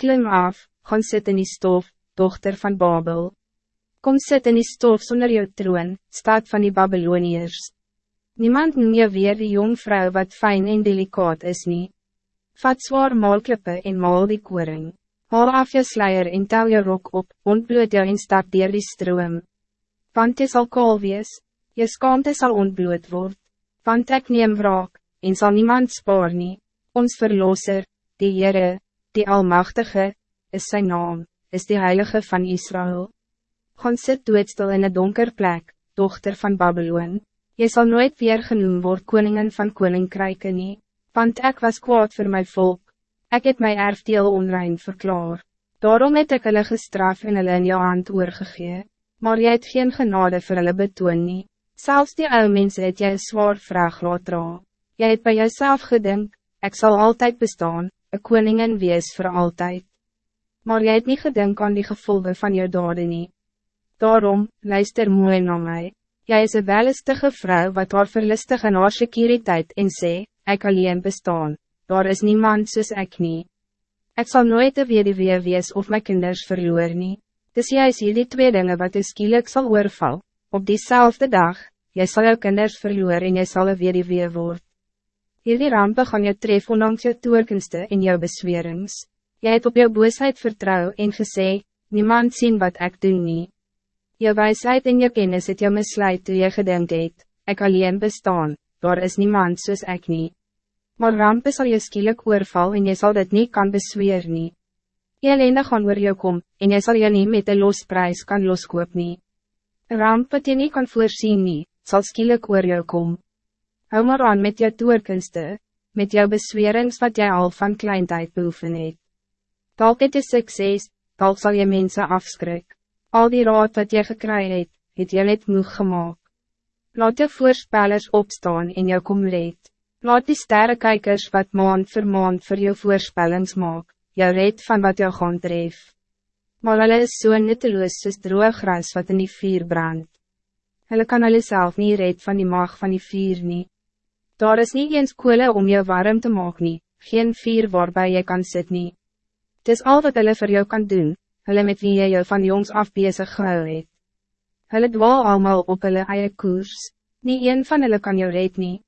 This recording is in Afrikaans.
Klim af, gaan sit in die stof, dochter van Babel. Kom sit in die stof zonder jou troon, staat van die Babyloniërs. Niemand noem je weer die jong vrouw wat fijn en delicaat is niet. Vat zwaar maalklippe en maal die koring. Haal af je sluier en tel je rok op, ontbloot jou en stap dier die stroom. Want je zal kool wees, je skaamte sal ontbloot word. Want ek neem wraak, en zal niemand spaar nie. Ons verlosser, die Heere, die Almachtige, is zijn naam, is die Heilige van Israël. Gaan sit doodstil in een donker plek, dochter van Babylon. Je zal nooit weer genoemd worden koningin van koninkrijken nie, want ik was kwaad voor mijn volk. Ik heb mijn erfdeel onrein verklaar. Daarom het ik hulle gestraf en hulle in jou hand oorgegee. Maar jy het geen genade voor hulle betoon nie. Zelfs die oude mensen het jy een zwaar vraag laat dra. Jy het bij jezelf gedink, ik zal altijd bestaan, een koningin wees voor altijd. Maar jy het niet gedink aan die gevolgen van je dade nie. Daarom, luister mooi naar mij. Jij is een wellistige vrouw wat haar verlistig in haar sekuriteit en sê, ek alleen bestaan, daar is niemand soos ek nie. Ek sal nooit een weduwee wees of my kinders verloor nie. Dis juist hier die twee dingen wat u skielik sal oorval, op diezelfde dag, jy sal jou kinders verloor en jy sal een weduwee word. Hierdie rampe gaan jou tref ondanks jou toerkunste en jou beswerings. Jy het op jou boosheid vertrouw en gesê, niemand zien wat ik doe niet. Je wijsheid en je kennis het jou misleid toe je gedink het, ek alleen bestaan, daar is niemand soos ek nie. Maar rampe sal je skielik oorval en je zal dit niet kan besweer nie. Je ellende gaan oor jou kom, en je zal je niet met de losprijs kan loskoop nie. Een ramp wat je niet kan voorzien nie, sal skielik oor jou kom. Hou maar aan met jou toerkunste, met jou beswerings wat jij al van kleintijd beoefen het. Talk het is succes, talk zal je mensen afschrik. Al die raad wat jy gekry het, het jy net moeg gemaakt. Laat je voorspellers opstaan en jou kom red. Laat die sterrenkijkers wat maand vir maand vir jou voorspellings maak, jou red van wat jou gaan tref. Maar hulle is so nutteloos soos droog gras wat in die vuur brand. Hulle kan hulle self nie red van die mag van die vuur nie. Daar is niet eens koele om jou warm te maken, nie, geen vuur waarbij je kan sit nie. Het is al wat hulle vir jou kan doen, hulle met wie jy jou van jongs af bezig gehou het. Hulle dwaal allemaal op hulle eie koers, nie een van hulle kan jou red nie.